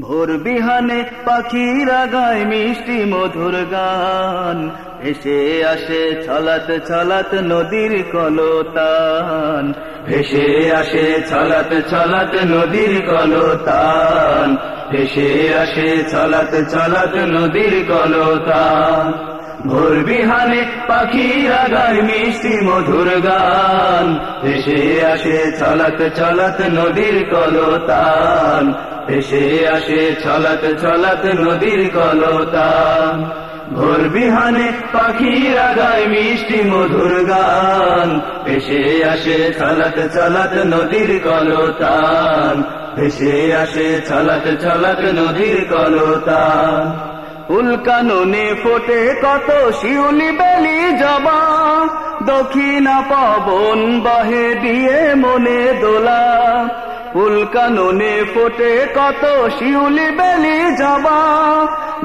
ভোর বিহানে পাখিরা গায় মিষ্টি মধুর গান। ভেসে আসে ছলাত ছলাত নদীর কলতান। ভেসে আসে ছলাত ছলাত নদীর কলতান। ভেসে আসে ছলাত ছলাত নদীর কলতান। ভোর বিহানে পাখিরা গায় মিষ্টি মধুর গান। ভেসে আসে ছলাত ছলাত নদীর কলতান। এসে আসে ছলাত ছলাত নদীর কলতান। ভোর বিহানে পাখিরা গায় মিষ্টি মধুর গান। ভেসে আসে ছলাত ছলাত নদীর কলতান। ভেসে আসে ছলাত ছলাত নদীর কলতান। উল্কাননে ফোটে কত শিউলি বেলি জবা। দক্ষিণা পবন বাহে দিয়ে মনে দোলা। উল্কাননে ফোটে কত শিউলি বেলি জবা।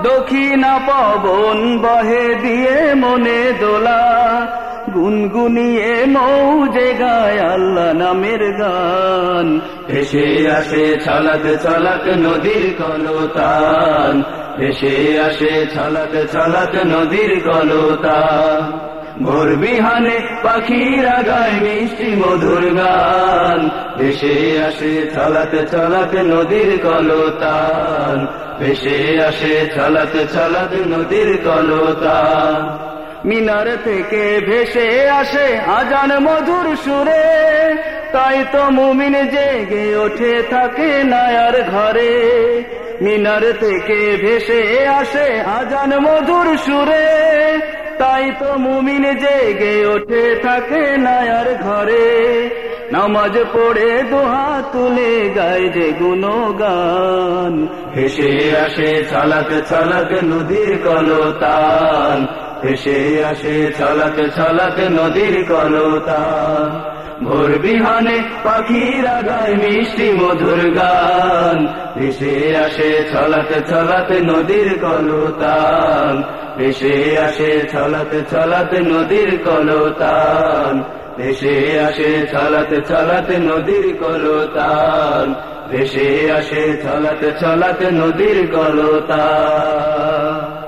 দক্ষিণা পবন বাহে দিয়ে মনে দোলা। গুনগুনিয়ে মৌজে গায় আল্লাহ নামের গান। ভেসে আসে ছলাক ছলাক নদীর কলতান। ভেসে আসে ছলাক ছলাক নদীর কলতান। ভোর বিহানে পাখিরা গায় মিষ্টি মধুর গান। ভেসে আসে ছলাক ছলাক নদীর কলতান। ভেসে আসে ছলাক ছলাক নদীর কলতান। মিনার থেকে ভেসে আসে আজান মধুর সুরে। তাই তো মুমিন জেগে ওঠে থাকে নায়ার ঘরে। মিনার থেকে ভেসে আসে আজান মধুর সুরে। তাই তো মুমিন জেগে ওঠে থাকে নায়ার ঘরে। নামাজ পড়ে দোহা তুলে গায় যে গুণগান। ভেসে আসে ছলাক ছলাক নদীর কলতান। ভেসে আসে ছলাক ছলাক নদীর কলতান ভোর বিহানে পাখিরা গায় মিষ্টি মধুর গান। ভেসে আসে ছলাক ছলাক নদীর কলতান ভেসে আসে ছলাক ছলাক নদীর কলতান ভেসে আসে ছলাতে ছলাতে নদীর কলতান ভেসে আসে ছলাতে ছলাতে নদীর কলতান